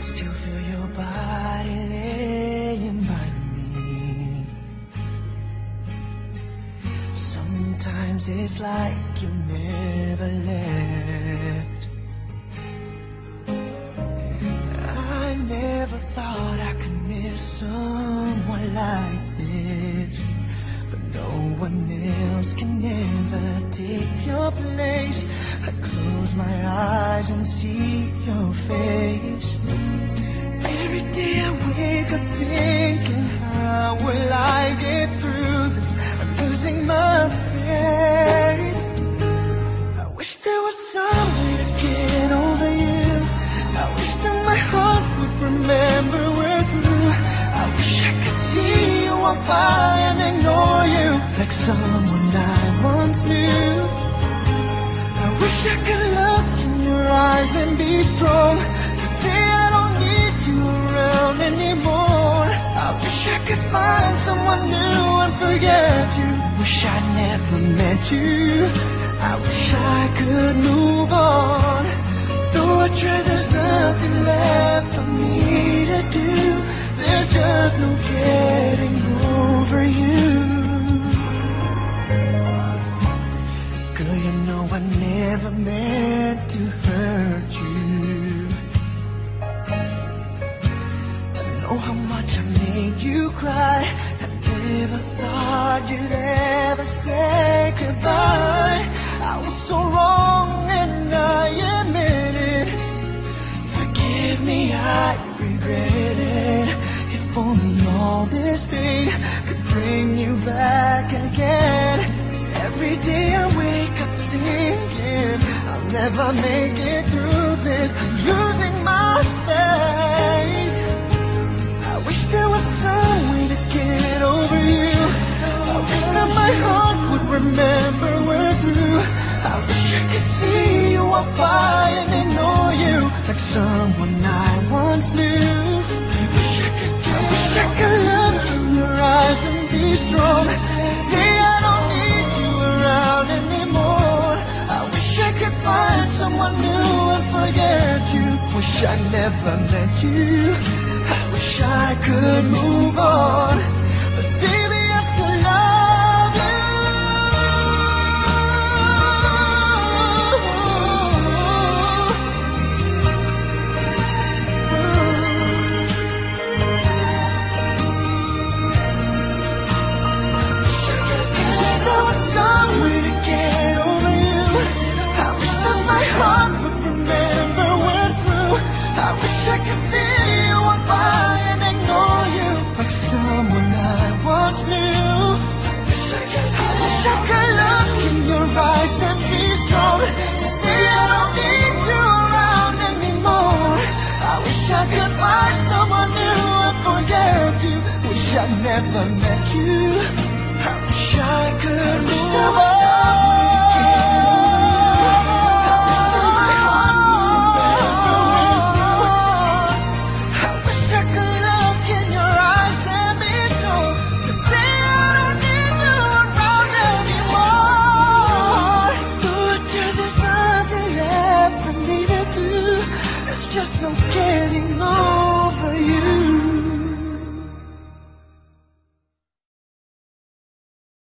still feel your body laying by me. Sometimes it's like you never left. I never thought I could miss someone like else can ever take your place. I close my eyes and see your face. Every day I wake up thinking, how will I get through this? I'm losing my faith. I wish there was some way to get over you. I wish that my heart would remember we're through. I wish I could see you walk by and ignore you like someone strong to say I don't need you around anymore. I wish I could find someone new and forget you. Wish I never met you. I wish I could move on. Though I try, there's nothing left for me to do. There's just no getting over you. Girl, you know I never meant to know how much I made you cry. I never thought you'd ever say goodbye. I was so wrong and I admit it. Forgive me, I regret it. If only all this pain could bring you back again. Every day I wake up thinking I'll never make it through this. Losing strong. Say I don't need you around anymore. I wish I could find someone new and forget you. Wish I never met you. I wish I could move on. I never met you. I wish I could move I wish I could look in your eyes and be sure to say I don't need you around anymore. But yeah, there's nothing left for me to do. There's just no getting on.